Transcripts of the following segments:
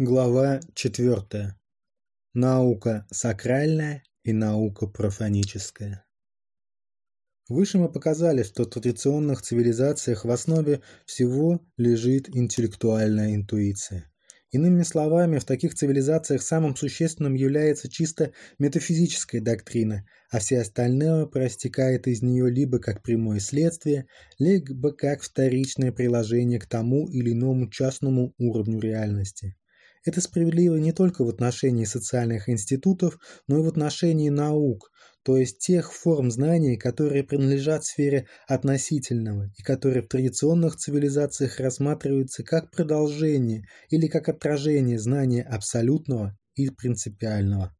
Глава 4. Наука сакральная и наука профаническая. Выше мы показали, что в традиционных цивилизациях в основе всего лежит интеллектуальная интуиция. Иными словами, в таких цивилизациях самым существенным является чисто метафизическая доктрина, а все остальное проистекает из нее либо как прямое следствие, либо как вторичное приложение к тому или иному частному уровню реальности. Это справедливо не только в отношении социальных институтов, но и в отношении наук, то есть тех форм знаний, которые принадлежат сфере относительного и которые в традиционных цивилизациях рассматриваются как продолжение или как отражение знания абсолютного и принципиального.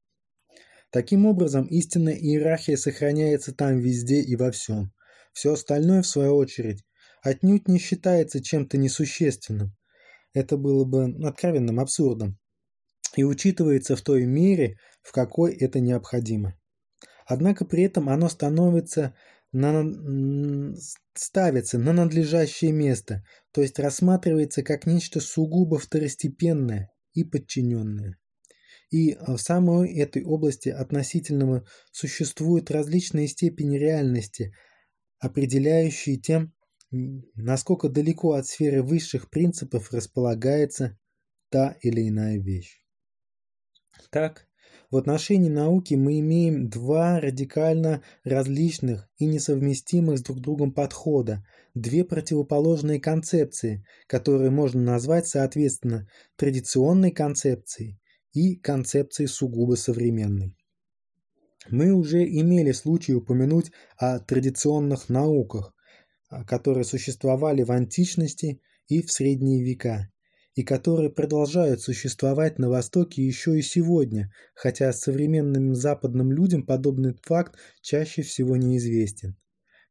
Таким образом, истинная иерархия сохраняется там везде и во всем. Все остальное, в свою очередь, отнюдь не считается чем-то несущественным это было бы откровенным абсурдом и учитывается в той мере, в какой это необходимо. Однако при этом оно становится на, ставится на надлежащее место, то есть рассматривается как нечто сугубо второстепенное и подчиненное. И э, в самой этой области относительного существуют различные степени реальности, определяющие тем, насколько далеко от сферы высших принципов располагается та или иная вещь. Так, в отношении науки мы имеем два радикально различных и несовместимых с друг другом подхода, две противоположные концепции, которые можно назвать соответственно традиционной концепцией и концепцией сугубо современной. Мы уже имели случай упомянуть о традиционных науках, которые существовали в античности и в средние века, и которые продолжают существовать на Востоке еще и сегодня, хотя современным западным людям подобный факт чаще всего неизвестен.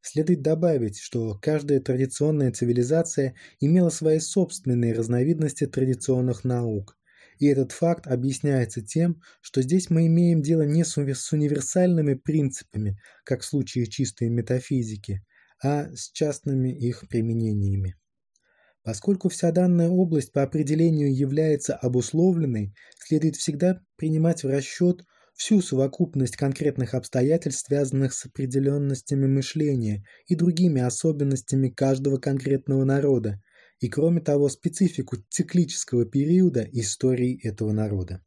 Следует добавить, что каждая традиционная цивилизация имела свои собственные разновидности традиционных наук. И этот факт объясняется тем, что здесь мы имеем дело не с универсальными принципами, как в случае чистой метафизики – а с частными их применениями. Поскольку вся данная область по определению является обусловленной, следует всегда принимать в расчет всю совокупность конкретных обстоятельств, связанных с определенностями мышления и другими особенностями каждого конкретного народа, и кроме того специфику циклического периода истории этого народа.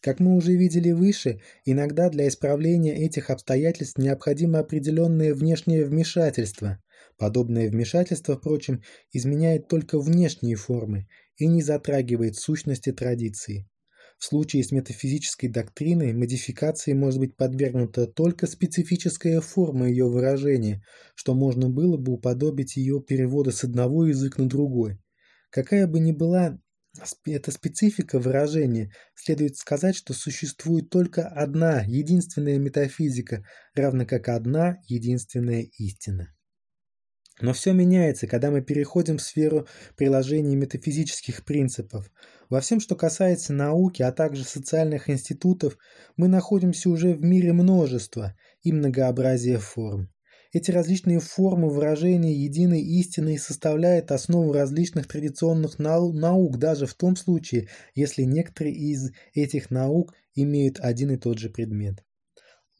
Как мы уже видели выше, иногда для исправления этих обстоятельств необходимо определенное внешнее вмешательство. Подобное вмешательство, впрочем, изменяет только внешние формы и не затрагивает сущности традиции. В случае с метафизической доктриной модификации может быть подвергнута только специфическая форма ее выражения, что можно было бы уподобить ее перевода с одного языка на другой. Какая бы ни была это специфика выражения. Следует сказать, что существует только одна единственная метафизика, равно как одна единственная истина. Но все меняется, когда мы переходим в сферу приложения метафизических принципов. Во всем, что касается науки, а также социальных институтов, мы находимся уже в мире множества и многообразия форм. Эти различные формы выражения единой истины составляют основу различных традиционных наук, даже в том случае, если некоторые из этих наук имеют один и тот же предмет.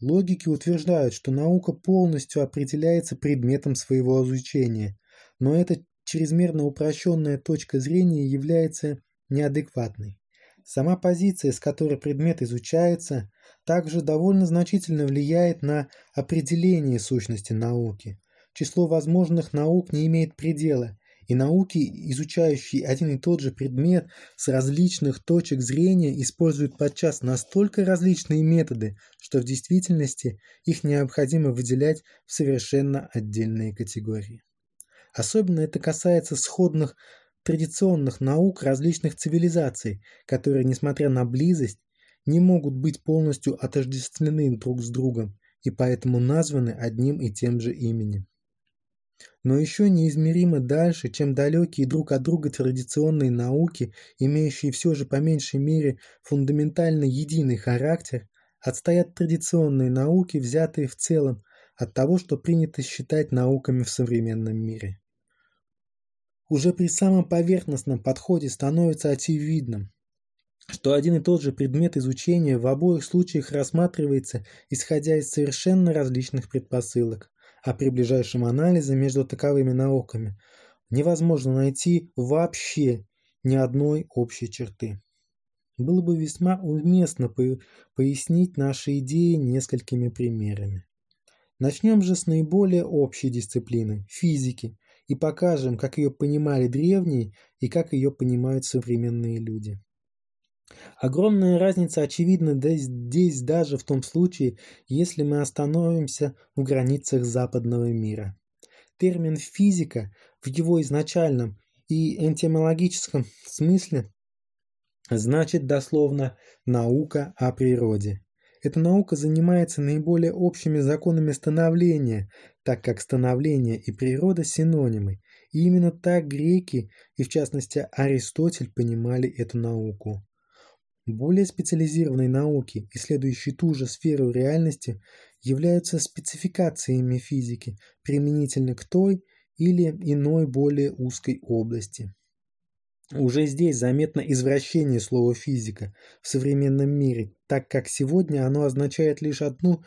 Логики утверждают, что наука полностью определяется предметом своего изучения, но эта чрезмерно упрощенная точка зрения является неадекватной. Сама позиция, с которой предмет изучается, также довольно значительно влияет на определение сущности науки. Число возможных наук не имеет предела, и науки, изучающие один и тот же предмет с различных точек зрения, используют подчас настолько различные методы, что в действительности их необходимо выделять в совершенно отдельные категории. Особенно это касается сходных традиционных наук различных цивилизаций, которые, несмотря на близость, не могут быть полностью отождествлены друг с другом и поэтому названы одним и тем же именем. Но еще неизмеримо дальше, чем далекие друг от друга традиционные науки, имеющие все же по меньшей мере фундаментально единый характер, отстоят традиционные науки, взятые в целом от того, что принято считать науками в современном мире. Уже при самом поверхностном подходе становится очевидным, что один и тот же предмет изучения в обоих случаях рассматривается, исходя из совершенно различных предпосылок, а при ближайшем анализе между таковыми науками невозможно найти вообще ни одной общей черты. Было бы весьма уместно пояснить наши идеи несколькими примерами. Начнем же с наиболее общей дисциплины – физики, и покажем, как ее понимали древние и как ее понимают современные люди. Огромная разница очевидна здесь даже в том случае, если мы остановимся в границах западного мира. Термин «физика» в его изначальном и энтимологическом смысле значит дословно «наука о природе». Эта наука занимается наиболее общими законами становления, так как становление и природа синонимы, и именно так греки, и в частности Аристотель, понимали эту науку. Более специализированные науки, исследующие ту же сферу реальности, являются спецификациями физики, применительно к той или иной более узкой области. Уже здесь заметно извращение слова «физика» в современном мире, так как сегодня оно означает лишь одну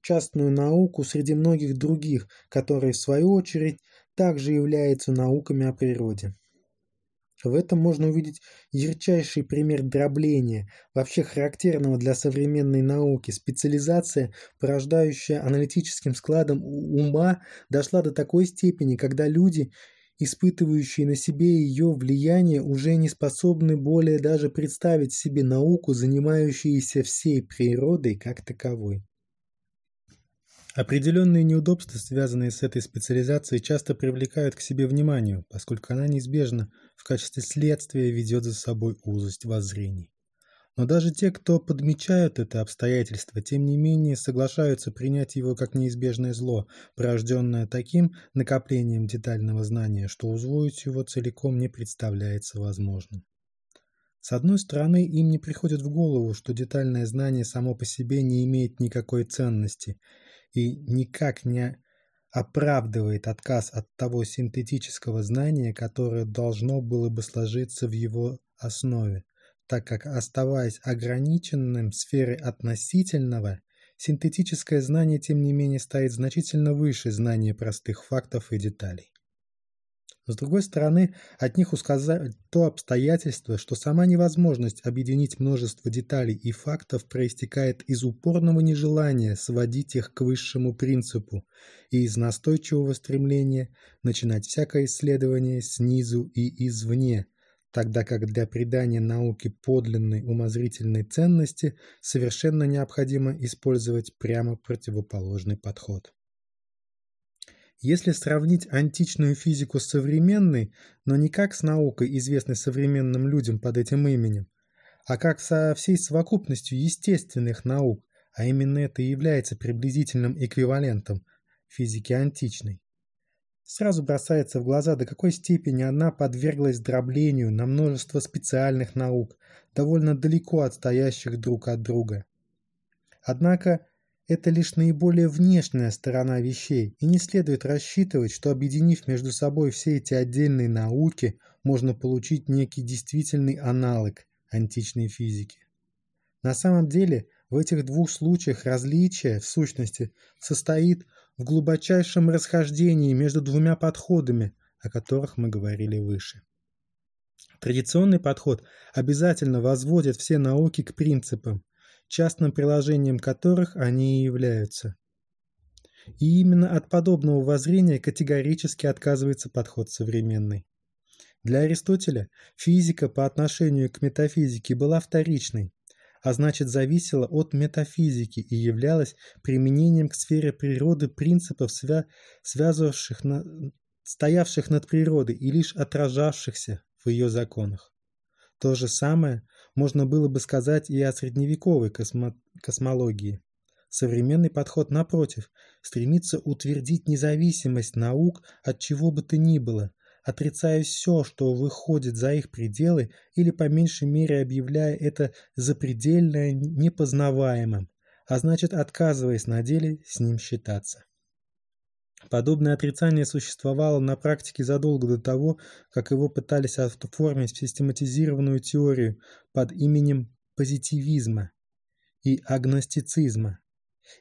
частную науку среди многих других, которые, в свою очередь, также являются науками о природе. В этом можно увидеть ярчайший пример дробления, вообще характерного для современной науки. Специализация, порождающая аналитическим складом ума, дошла до такой степени, когда люди, испытывающие на себе ее влияние, уже не способны более даже представить себе науку, занимающуюся всей природой как таковой. Определенные неудобства, связанные с этой специализацией, часто привлекают к себе внимание, поскольку она неизбежно в качестве следствия ведет за собой узость воззрений. Но даже те, кто подмечают это обстоятельство, тем не менее соглашаются принять его как неизбежное зло, порожденное таким накоплением детального знания, что узвоить его целиком не представляется возможным. С одной стороны, им не приходит в голову, что детальное знание само по себе не имеет никакой ценности – и никак не оправдывает отказ от того синтетического знания, которое должно было бы сложиться в его основе, так как, оставаясь ограниченным в сфере относительного, синтетическое знание, тем не менее, стоит значительно выше знания простых фактов и деталей. С другой стороны, от них ускользает то обстоятельство, что сама невозможность объединить множество деталей и фактов проистекает из упорного нежелания сводить их к высшему принципу и из настойчивого стремления начинать всякое исследование снизу и извне, тогда как для придания науке подлинной умозрительной ценности совершенно необходимо использовать прямо противоположный подход. Если сравнить античную физику с современной, но не как с наукой, известной современным людям под этим именем, а как со всей совокупностью естественных наук, а именно это и является приблизительным эквивалентом физики античной, сразу бросается в глаза, до какой степени она подверглась дроблению на множество специальных наук, довольно далеко отстоящих друг от друга. Однако Это лишь наиболее внешняя сторона вещей, и не следует рассчитывать, что объединив между собой все эти отдельные науки, можно получить некий действительный аналог античной физики. На самом деле, в этих двух случаях различие, в сущности, состоит в глубочайшем расхождении между двумя подходами, о которых мы говорили выше. Традиционный подход обязательно возводит все науки к принципам, частным приложением которых они и являются. И именно от подобного воззрения категорически отказывается подход современный. Для Аристотеля физика по отношению к метафизике была вторичной, а значит зависела от метафизики и являлась применением к сфере природы принципов, свя связывавших на... стоявших над природой и лишь отражавшихся в ее законах. То же самое можно было бы сказать и о средневековой космо космологии. Современный подход, напротив, стремится утвердить независимость наук от чего бы то ни было, отрицая все, что выходит за их пределы, или по меньшей мере объявляя это запредельное непознаваемым, а значит отказываясь на деле с ним считаться. Подобное отрицание существовало на практике задолго до того, как его пытались оформить в систематизированную теорию под именем позитивизма и агностицизма.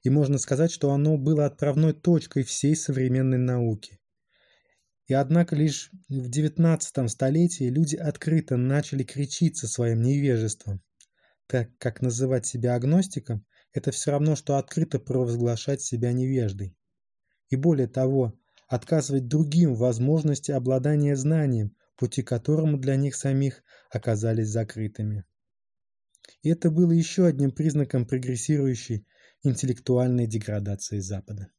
И можно сказать, что оно было отправной точкой всей современной науки. И однако лишь в XIX столетии люди открыто начали кричиться своим невежеством, так как называть себя агностиком – это все равно, что открыто провозглашать себя невеждой и более того, отказывать другим возможности обладания знанием, пути которому для них самих оказались закрытыми. И это было еще одним признаком прогрессирующей интеллектуальной деградации Запада.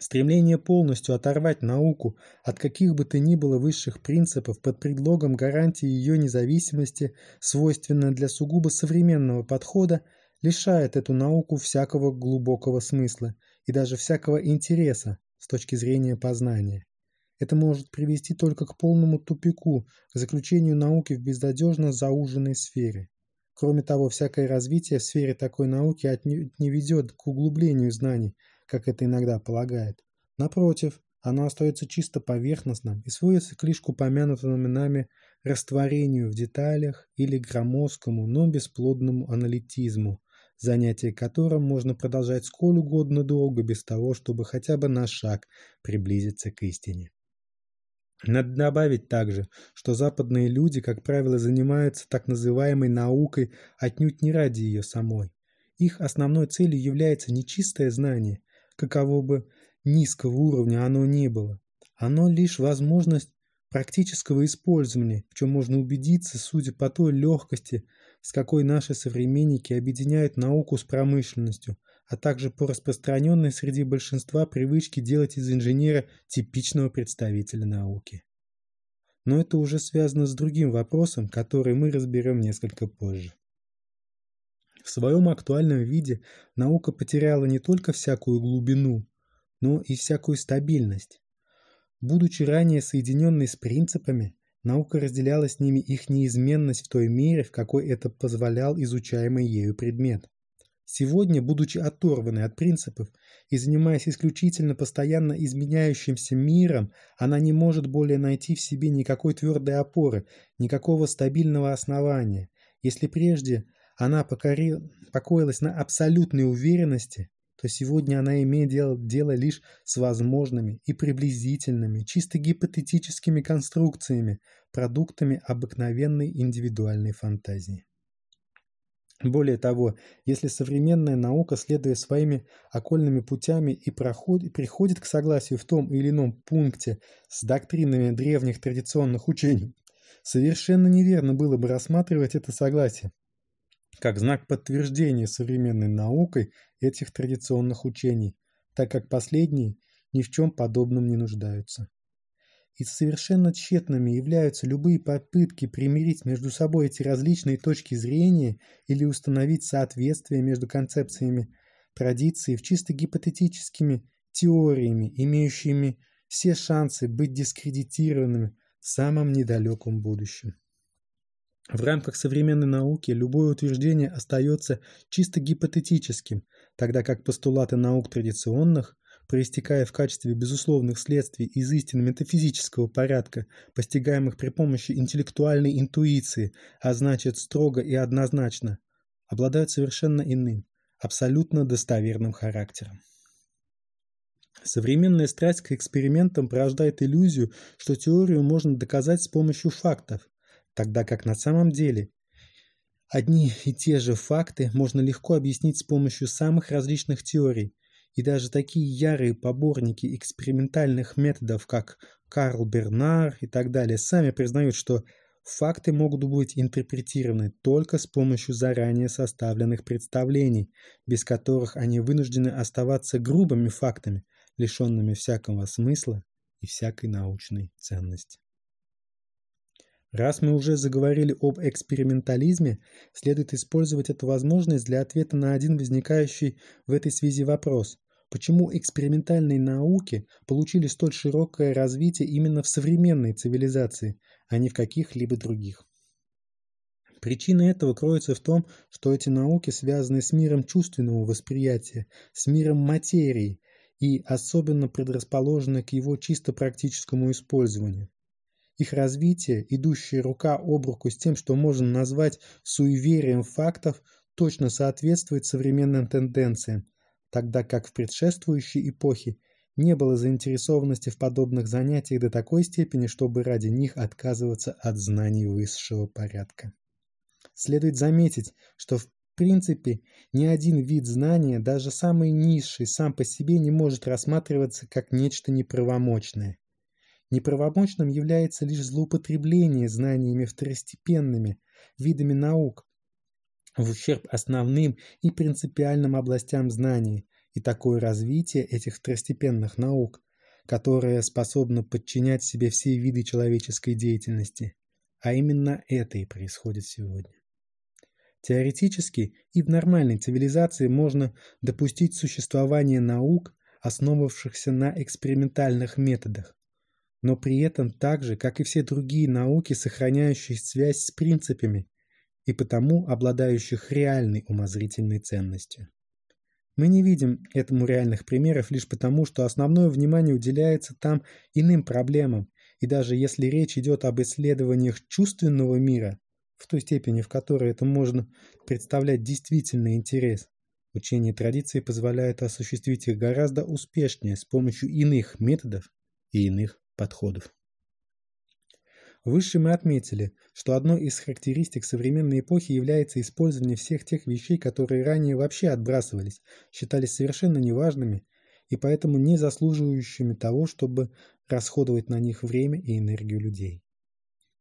Стремление полностью оторвать науку от каких бы то ни было высших принципов под предлогом гарантии ее независимости свойственное для сугубо современного подхода лишает эту науку всякого глубокого смысла и даже всякого интереса с точки зрения познания. Это может привести только к полному тупику, к заключению науки в безнадежно зауженной сфере. Кроме того, всякое развитие в сфере такой науки не ведет к углублению знаний, как это иногда полагает. Напротив, оно остается чисто поверхностным и сводится к лишь к упомянутому нами растворению в деталях или громоздкому, но бесплодному аналитизму, занятие которым можно продолжать сколь угодно долго без того, чтобы хотя бы на шаг приблизиться к истине. Надо добавить также, что западные люди, как правило, занимаются так называемой наукой отнюдь не ради ее самой. Их основной целью является не чистое знание, каково бы низкого уровня оно ни было. Оно лишь возможность практического использования, в чем можно убедиться, судя по той легкости, с какой наши современники объединяют науку с промышленностью, а также по распространенной среди большинства привычке делать из инженера типичного представителя науки. Но это уже связано с другим вопросом, который мы разберем несколько позже. В своем актуальном виде наука потеряла не только всякую глубину, но и всякую стабильность. Будучи ранее соединенной с принципами, Наука разделяла с ними их неизменность в той мере, в какой это позволял изучаемый ею предмет. Сегодня, будучи оторванной от принципов и занимаясь исключительно постоянно изменяющимся миром, она не может более найти в себе никакой твердой опоры, никакого стабильного основания. Если прежде она покорил, покоилась на абсолютной уверенности, то сегодня она имеет дело, дело лишь с возможными и приблизительными, чисто гипотетическими конструкциями, продуктами обыкновенной индивидуальной фантазии. Более того, если современная наука, следуя своими окольными путями и проход, приходит к согласию в том или ином пункте с доктринами древних традиционных учений, совершенно неверно было бы рассматривать это согласие как знак подтверждения современной наукой этих традиционных учений, так как последние ни в чем подобном не нуждаются. И совершенно тщетными являются любые попытки примирить между собой эти различные точки зрения или установить соответствие между концепциями традиции в чисто гипотетическими теориями, имеющими все шансы быть дискредитированными в самом недалеком будущем. В рамках современной науки любое утверждение остается чисто гипотетическим, тогда как постулаты наук традиционных проистекая в качестве безусловных следствий из истин метафизического порядка, постигаемых при помощи интеллектуальной интуиции, а значит строго и однозначно, обладают совершенно иным, абсолютно достоверным характером. Современная страсть к экспериментам порождает иллюзию, что теорию можно доказать с помощью фактов, тогда как на самом деле одни и те же факты можно легко объяснить с помощью самых различных теорий – и даже такие ярые поборники экспериментальных методов, как Карл Бернар и так далее, сами признают, что факты могут быть интерпретированы только с помощью заранее составленных представлений, без которых они вынуждены оставаться грубыми фактами, лишенными всякого смысла и всякой научной ценности. Раз мы уже заговорили об экспериментализме, следует использовать эту возможность для ответа на один возникающий в этой связи вопрос. Почему экспериментальные науки получили столь широкое развитие именно в современной цивилизации, а не в каких-либо других? Причина этого кроется в том, что эти науки связаны с миром чувственного восприятия, с миром материи и особенно предрасположены к его чисто практическому использованию. Их развитие, идущее рука об руку с тем, что можно назвать суеверием фактов, точно соответствует современным тенденциям – тогда как в предшествующей эпохе не было заинтересованности в подобных занятиях до такой степени, чтобы ради них отказываться от знаний высшего порядка. Следует заметить, что в принципе ни один вид знания, даже самый низший, сам по себе не может рассматриваться как нечто неправомочное. Неправомочным является лишь злоупотребление знаниями второстепенными, видами наук, в ущерб основным и принципиальным областям знаний и такое развитие этих второстепенных наук, которое способно подчинять себе все виды человеческой деятельности. А именно это и происходит сегодня. Теоретически и в нормальной цивилизации можно допустить существование наук, основывавшихся на экспериментальных методах, но при этом так же, как и все другие науки, сохраняющие связь с принципами, и потому обладающих реальной умозрительной ценностью. Мы не видим этому реальных примеров лишь потому, что основное внимание уделяется там иным проблемам, и даже если речь идет об исследованиях чувственного мира, в той степени, в которой это можно представлять действительный интерес, учение традиции позволяет осуществить их гораздо успешнее с помощью иных методов и иных подходов. Выше мы отметили, что одной из характеристик современной эпохи является использование всех тех вещей, которые ранее вообще отбрасывались, считались совершенно неважными и поэтому не заслуживающими того, чтобы расходовать на них время и энергию людей.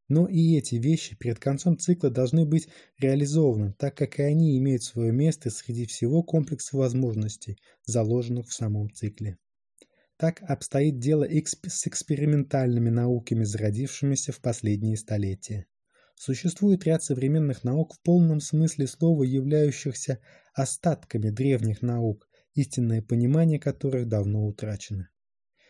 Но и эти вещи перед концом цикла должны быть реализованы, так как и они имеют свое место среди всего комплекса возможностей, заложенных в самом цикле. Так обстоит дело с экспериментальными науками, зародившимися в последние столетия. Существует ряд современных наук в полном смысле слова, являющихся остатками древних наук, истинное понимание которых давно утрачено.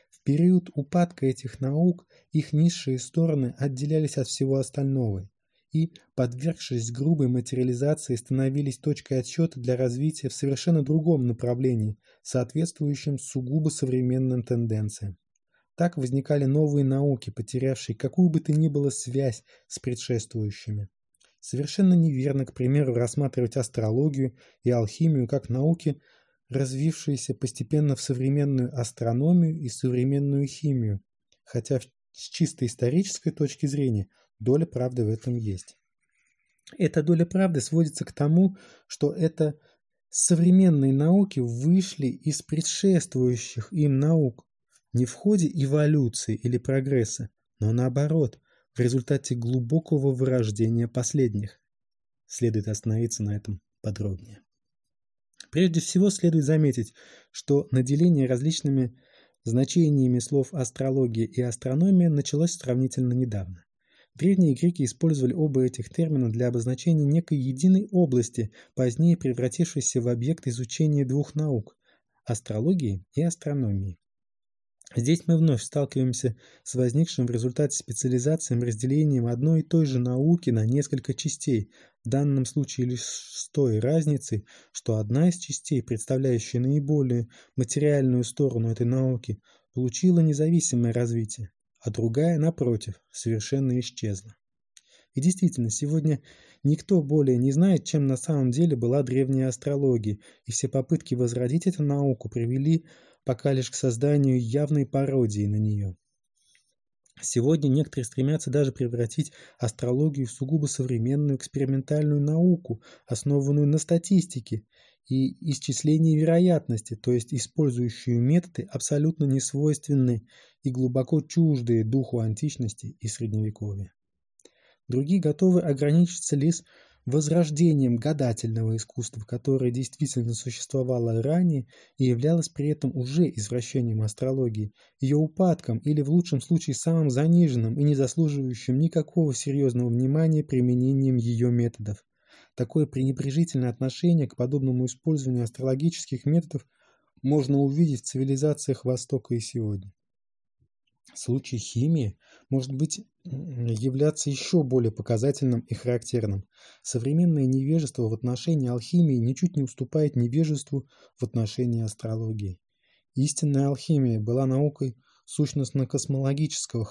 В период упадка этих наук их низшие стороны отделялись от всего остального и, подвергшись грубой материализации, становились точкой отсчета для развития в совершенно другом направлении, соответствующем сугубо современным тенденциям. Так возникали новые науки, потерявшие какую бы то ни было связь с предшествующими. Совершенно неверно, к примеру, рассматривать астрологию и алхимию как науки, развившиеся постепенно в современную астрономию и современную химию, хотя с чисто исторической точки зрения – доля правды в этом есть. Эта доля правды сводится к тому, что это современные науки вышли из предшествующих им наук не в ходе эволюции или прогресса, но наоборот, в результате глубокого вырождения последних. Следует остановиться на этом подробнее. Прежде всего следует заметить, что наделение различными значениями слов астрология и астрономия началось сравнительно недавно. Древние греки использовали оба этих термина для обозначения некой единой области, позднее превратившейся в объект изучения двух наук – астрологии и астрономии. Здесь мы вновь сталкиваемся с возникшим в результате специализациям разделением одной и той же науки на несколько частей, в данном случае лишь с той разницей, что одна из частей, представляющая наиболее материальную сторону этой науки, получила независимое развитие, а другая, напротив, совершенно исчезла. И действительно, сегодня никто более не знает, чем на самом деле была древняя астрология, и все попытки возродить эту науку привели пока лишь к созданию явной пародии на нее. Сегодня некоторые стремятся даже превратить астрологию в сугубо современную экспериментальную науку, основанную на статистике и исчислении вероятности, то есть использующую методы, абсолютно несвойственные и глубоко чуждые духу античности и средневековья. Другие готовы ограничиться лишь возрождением гадательного искусства, которое действительно существовало ранее и являлось при этом уже извращением астрологии, ее упадком или в лучшем случае самым заниженным и не заслуживающим никакого серьезного внимания применением ее методов. Такое пренебрежительное отношение к подобному использованию астрологических методов можно увидеть в цивилизациях Востока и сегодня случай химии может быть являться еще более показательным и характерным. Современное невежество в отношении алхимии ничуть не уступает невежеству в отношении астрологии. Истинная алхимия была наукой сущностно-космологического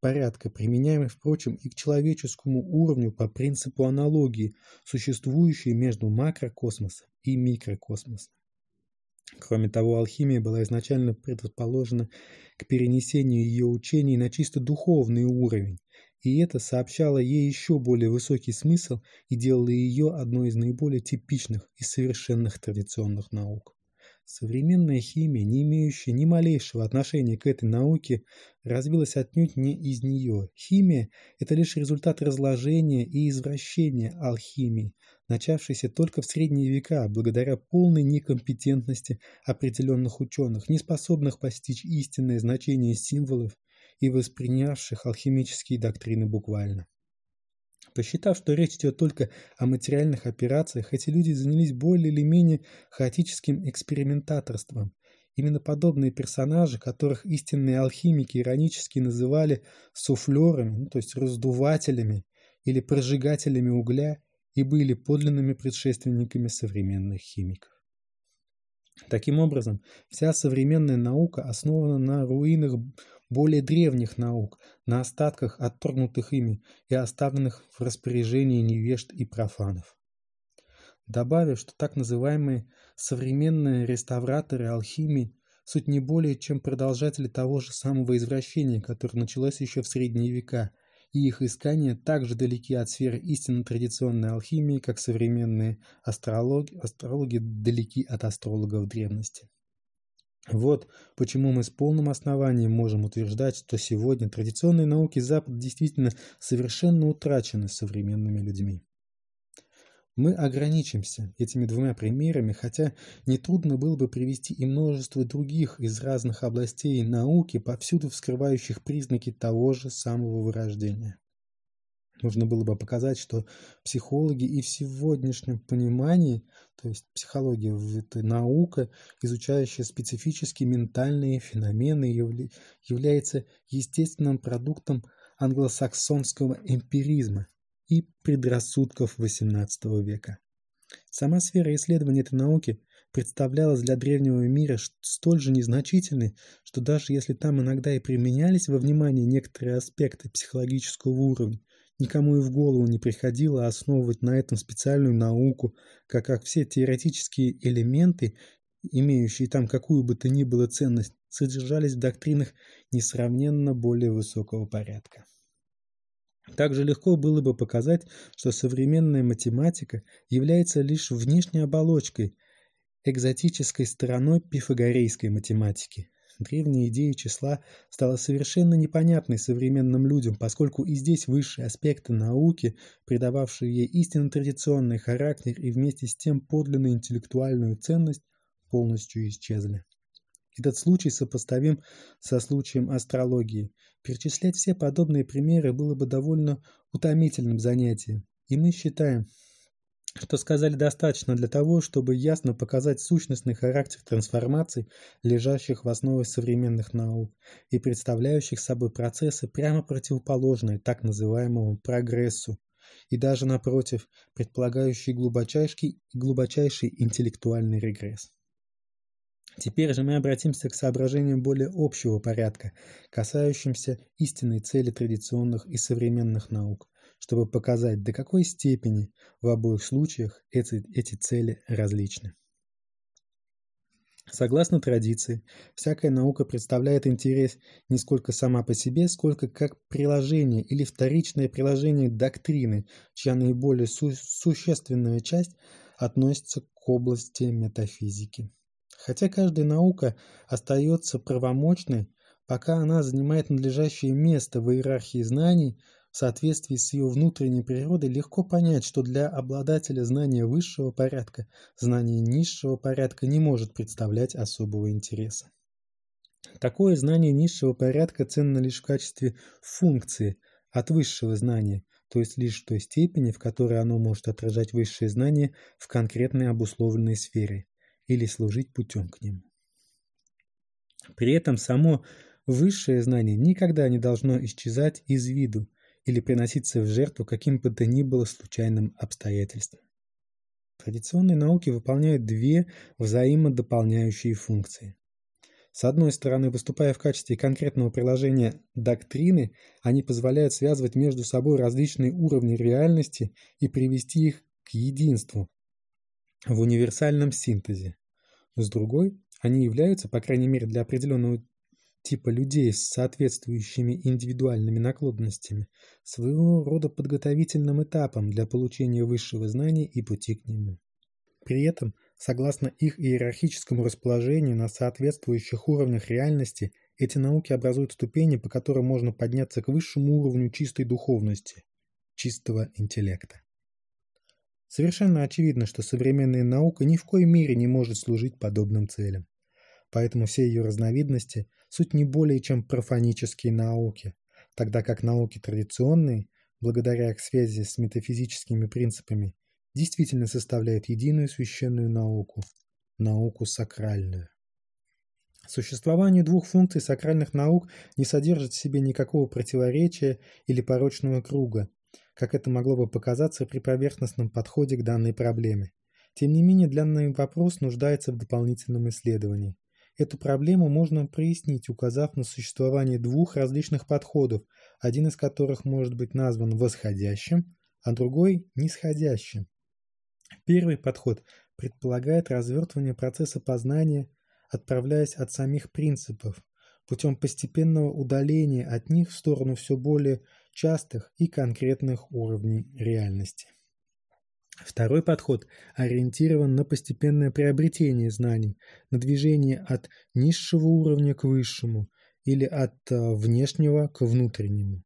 порядка, применяемой, впрочем, и к человеческому уровню по принципу аналогии, существующей между макрокосмосом и микрокосмосом. Кроме того, алхимия была изначально предположена к перенесению ее учений на чисто духовный уровень, и это сообщало ей еще более высокий смысл и делало ее одной из наиболее типичных и совершенных традиционных наук. Современная химия, не имеющая ни малейшего отношения к этой науке, развилась отнюдь не из нее. Химия – это лишь результат разложения и извращения алхимии, начавшийся только в средние века благодаря полной некомпетентности определенных ученых, не способных постичь истинное значение символов и воспринявших алхимические доктрины буквально. Посчитав, что речь идет только о материальных операциях, эти люди занялись более или менее хаотическим экспериментаторством. Именно подобные персонажи, которых истинные алхимики иронически называли суфлерами, ну, то есть раздувателями или прожигателями угля, и были подлинными предшественниками современных химиков. Таким образом, вся современная наука основана на руинах более древних наук, на остатках, отторгнутых ими и оставленных в распоряжении невежд и профанов. Добавив, что так называемые современные реставраторы алхимии суть не более чем продолжатели того же самого извращения, которое началось еще в средние века – и их искания так же далеки от сферы истинно традиционной алхимии, как современные астрологи, астрологи далеки от астрологов древности. Вот почему мы с полным основанием можем утверждать, что сегодня традиционные науки Запада действительно совершенно утрачены современными людьми. Мы ограничимся этими двумя примерами, хотя нетрудно было бы привести и множество других из разных областей науки, повсюду вскрывающих признаки того же самого вырождения. Нужно было бы показать, что психологи и в сегодняшнем понимании, то есть психология – это наука, изучающая специфические ментальные феномены, является естественным продуктом англосаксонского эмпиризма – и предрассудков XVIII века. Сама сфера исследования этой науки представлялась для древнего мира столь же незначительной, что даже если там иногда и применялись во внимание некоторые аспекты психологического уровня, никому и в голову не приходило основывать на этом специальную науку, как, как все теоретические элементы, имеющие там какую бы то ни было ценность, содержались в доктринах несравненно более высокого порядка. Также легко было бы показать, что современная математика является лишь внешней оболочкой, экзотической стороной пифагорейской математики. Древняя идея числа стала совершенно непонятной современным людям, поскольку и здесь высшие аспекты науки, придававшие ей истинно традиционный характер и вместе с тем подлинную интеллектуальную ценность, полностью исчезли. Этот случай сопоставим со случаем астрологии. Перечислять все подобные примеры было бы довольно утомительным занятием. И мы считаем, что сказали достаточно для того, чтобы ясно показать сущностный характер трансформаций, лежащих в основе современных наук и представляющих собой процессы, прямо противоположные так называемому прогрессу и даже, напротив, предполагающие глубочайший, глубочайший интеллектуальный регресс. Теперь же мы обратимся к соображениям более общего порядка, касающимся истинной цели традиционных и современных наук, чтобы показать, до какой степени в обоих случаях эти, эти цели различны. Согласно традиции, всякая наука представляет интерес не сколько сама по себе, сколько как приложение или вторичное приложение доктрины, чья наиболее су существенная часть относится к области метафизики. Хотя каждая наука остается правомочной, пока она занимает надлежащее место в иерархии знаний, в соответствии с ее внутренней природой легко понять, что для обладателя знания высшего порядка знание низшего порядка не может представлять особого интереса. Такое знание низшего порядка ценно лишь в качестве функции от высшего знания, то есть лишь в той степени, в которой оно может отражать высшее знание в конкретной обусловленной сфере или служить путем к ним. При этом само высшее знание никогда не должно исчезать из виду или приноситься в жертву каким бы то ни было случайным обстоятельствам. Традиционные науки выполняют две взаимодополняющие функции. С одной стороны, выступая в качестве конкретного приложения доктрины, они позволяют связывать между собой различные уровни реальности и привести их к единству, в универсальном синтезе. С другой, они являются, по крайней мере для определенного типа людей с соответствующими индивидуальными наклонностями, своего рода подготовительным этапом для получения высшего знания и пути к нему. При этом, согласно их иерархическому расположению на соответствующих уровнях реальности, эти науки образуют ступени, по которым можно подняться к высшему уровню чистой духовности, чистого интеллекта. Совершенно очевидно, что современная наука ни в коей мере не может служить подобным целям. Поэтому все ее разновидности – суть не более чем профанические науки, тогда как науки традиционные, благодаря их связи с метафизическими принципами, действительно составляют единую священную науку – науку сакральную. Существование двух функций сакральных наук не содержит в себе никакого противоречия или порочного круга – как это могло бы показаться при поверхностном подходе к данной проблеме. Тем не менее, данный вопрос нуждается в дополнительном исследовании. Эту проблему можно прояснить, указав на существование двух различных подходов, один из которых может быть назван восходящим, а другой – нисходящим. Первый подход предполагает развертывание процесса познания, отправляясь от самих принципов, путем постепенного удаления от них в сторону все более частых и конкретных уровней реальности. Второй подход ориентирован на постепенное приобретение знаний, на движение от низшего уровня к высшему или от э, внешнего к внутреннему.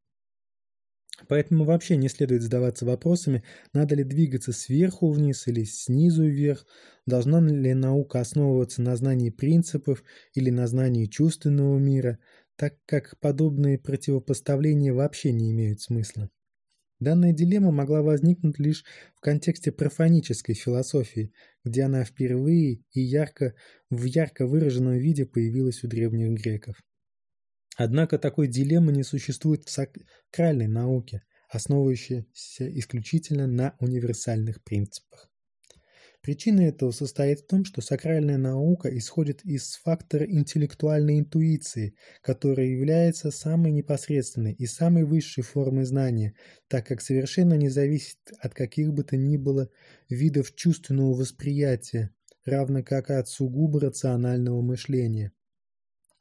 Поэтому вообще не следует задаваться вопросами, надо ли двигаться сверху вниз или снизу вверх, должна ли наука основываться на знании принципов или на знании чувственного мира – так как подобные противопоставления вообще не имеют смысла. Данная дилемма могла возникнуть лишь в контексте профанической философии, где она впервые и ярко, в ярко выраженном виде появилась у древних греков. Однако такой дилеммы не существует в сакральной науке, основывающейся исключительно на универсальных принципах. Причина этого состоит в том, что сакральная наука исходит из фактора интеллектуальной интуиции, которая является самой непосредственной и самой высшей формой знания, так как совершенно не зависит от каких бы то ни было видов чувственного восприятия, равно как и от сугубо рационального мышления.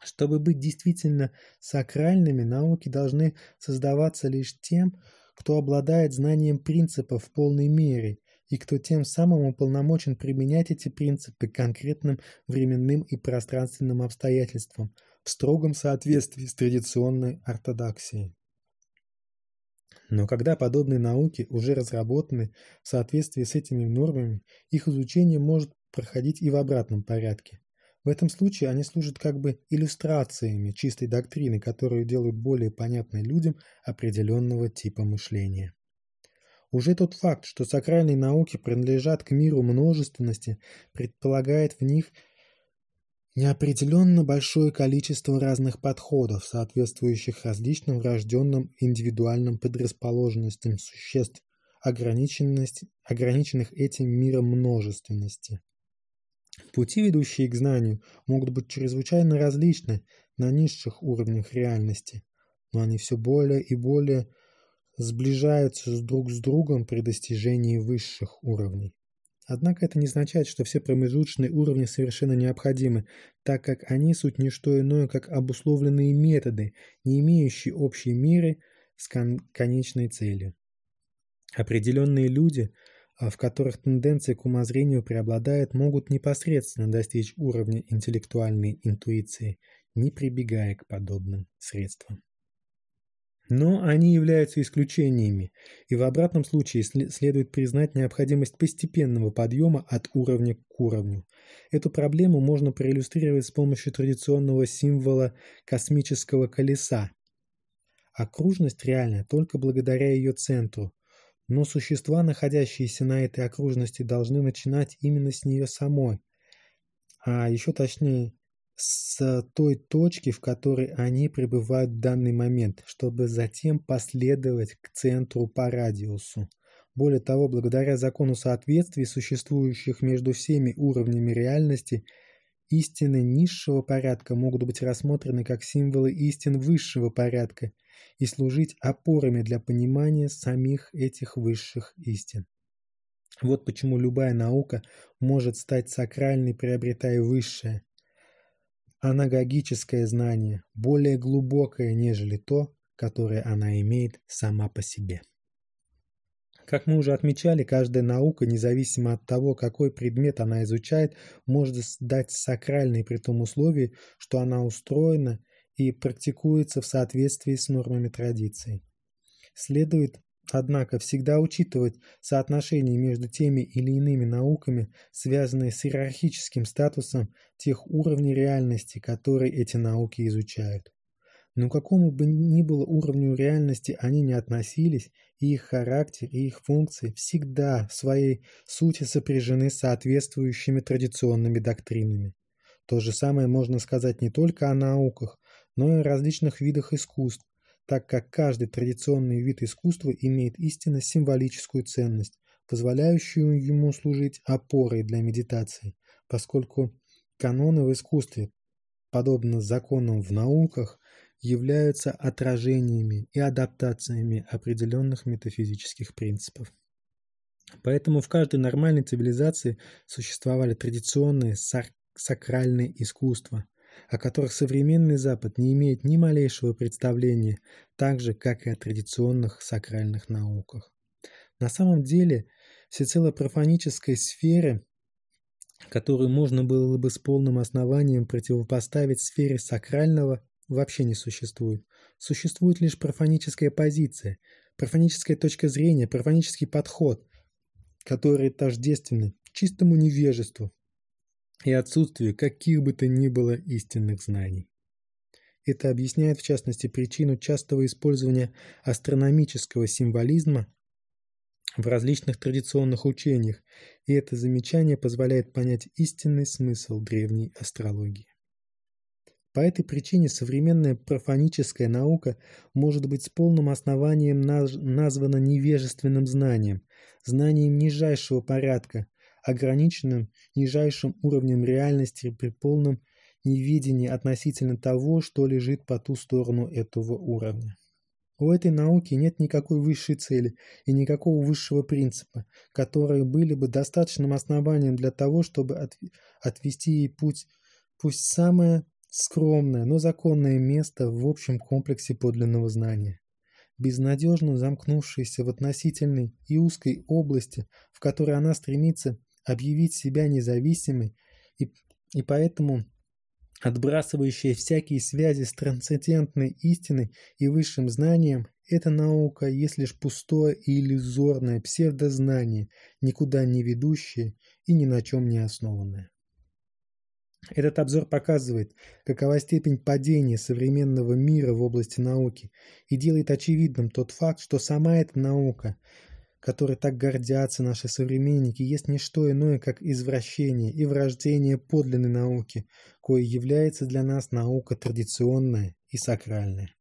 Чтобы быть действительно сакральными, науки должны создаваться лишь тем, кто обладает знанием принципа в полной мере – и кто тем самым уполномочен применять эти принципы к конкретным временным и пространственным обстоятельствам в строгом соответствии с традиционной ортодоксией. Но когда подобные науки уже разработаны в соответствии с этими нормами, их изучение может проходить и в обратном порядке. В этом случае они служат как бы иллюстрациями чистой доктрины, которую делают более понятной людям определенного типа мышления. Уже тот факт, что сакральные науки принадлежат к миру множественности, предполагает в них неопределенно большое количество разных подходов, соответствующих различным врожденным индивидуальным предрасположенностям существ, ограниченность, ограниченных этим миром множественности. Пути, ведущие к знанию, могут быть чрезвычайно различны на низших уровнях реальности, но они все более и более – сближаются друг с другом при достижении высших уровней. Однако это не означает, что все промежуточные уровни совершенно необходимы, так как они суть не что иное, как обусловленные методы, не имеющие общей меры с кон конечной целью. Определенные люди, а, в которых тенденция к умозрению преобладает, могут непосредственно достичь уровня интеллектуальной интуиции, не прибегая к подобным средствам. Но они являются исключениями, и в обратном случае следует признать необходимость постепенного подъема от уровня к уровню. Эту проблему можно проиллюстрировать с помощью традиционного символа космического колеса. Окружность реальна только благодаря ее центру, но существа, находящиеся на этой окружности, должны начинать именно с нее самой, а еще точнее с той точки, в которой они пребывают в данный момент, чтобы затем последовать к центру по радиусу. Более того, благодаря закону соответствий, существующих между всеми уровнями реальности, истины низшего порядка могут быть рассмотрены как символы истин высшего порядка и служить опорами для понимания самих этих высших истин. Вот почему любая наука может стать сакральной, приобретая высшее анагогическое знание более глубокое, нежели то, которое она имеет сама по себе. Как мы уже отмечали, каждая наука, независимо от того, какой предмет она изучает, может дать сакральный при том условии, что она устроена и практикуется в соответствии с нормами традиции. Следует Однако всегда учитывать соотношение между теми или иными науками, связанные с иерархическим статусом тех уровней реальности, которые эти науки изучают. Но к какому бы ни было уровню реальности они не относились, и их характер, и их функции всегда в своей сути сопряжены соответствующими традиционными доктринами. То же самое можно сказать не только о науках, но и о различных видах искусств, так как каждый традиционный вид искусства имеет истинно символическую ценность, позволяющую ему служить опорой для медитации, поскольку каноны в искусстве, подобно законам в науках, являются отражениями и адаптациями определенных метафизических принципов. Поэтому в каждой нормальной цивилизации существовали традиционные сакральные искусства – о которых современный Запад не имеет ни малейшего представления, так же, как и о традиционных сакральных науках. На самом деле, всецело профанической сферы, которую можно было бы с полным основанием противопоставить сфере сакрального, вообще не существует. Существует лишь профаническая позиция, профаническая точка зрения, профанический подход, который тождественны чистому невежеству, и отсутствию каких бы то ни было истинных знаний. Это объясняет, в частности, причину частого использования астрономического символизма в различных традиционных учениях, и это замечание позволяет понять истинный смысл древней астрологии. По этой причине современная профаническая наука может быть с полным основанием наз... названа невежественным знанием, знанием нижайшего порядка – ограниченным, нижайшим уровнем реальности при полном неведении относительно того, что лежит по ту сторону этого уровня. У этой науки нет никакой высшей цели и никакого высшего принципа, которые были бы достаточным основанием для того, чтобы отвести ей путь, пусть самое скромное, но законное место в общем комплексе подлинного знания. Безнадежно замкнувшаяся в относительной и узкой области, в которой она стремится объявить себя независимой и, и поэтому отбрасывающая всякие связи с трансцендентной истиной и высшим знанием, эта наука есть лишь пустое и иллюзорное псевдознание, никуда не ведущее и ни на чем не основанное. Этот обзор показывает, какова степень падения современного мира в области науки и делает очевидным тот факт, что сама эта наука которой так гордятся наши современники, есть не что иное, как извращение и врождение подлинной науки, кое является для нас наука традиционная и сакральная.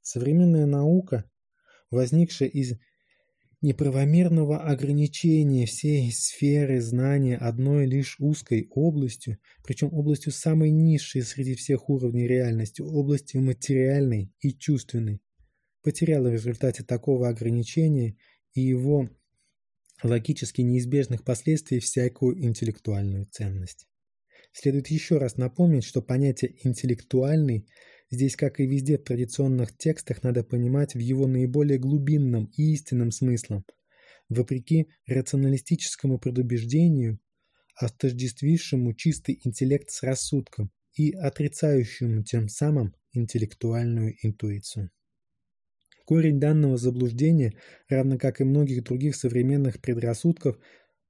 Современная наука, возникшая из неправомерного ограничения всей сферы знания одной лишь узкой областью, причем областью самой низшей среди всех уровней реальности, областью материальной и чувственной, потеряла в результате такого ограничения – и его логически неизбежных последствий всякую интеллектуальную ценность. Следует еще раз напомнить, что понятие «интеллектуальный» здесь, как и везде в традиционных текстах, надо понимать в его наиболее глубинном и истинном смыслом, вопреки рационалистическому предубеждению, отождествившему чистый интеллект с рассудком и отрицающему тем самым интеллектуальную интуицию. Корень данного заблуждения, равно как и многих других современных предрассудков,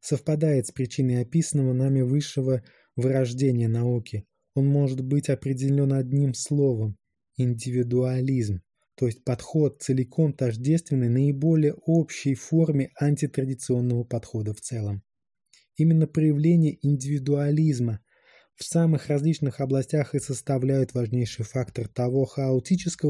совпадает с причиной описанного нами высшего вырождения науки. Он может быть определен одним словом – индивидуализм, то есть подход целиком тождественный наиболее общей форме антитрадиционного подхода в целом. Именно проявление индивидуализма в самых различных областях и составляют важнейший фактор того хаотического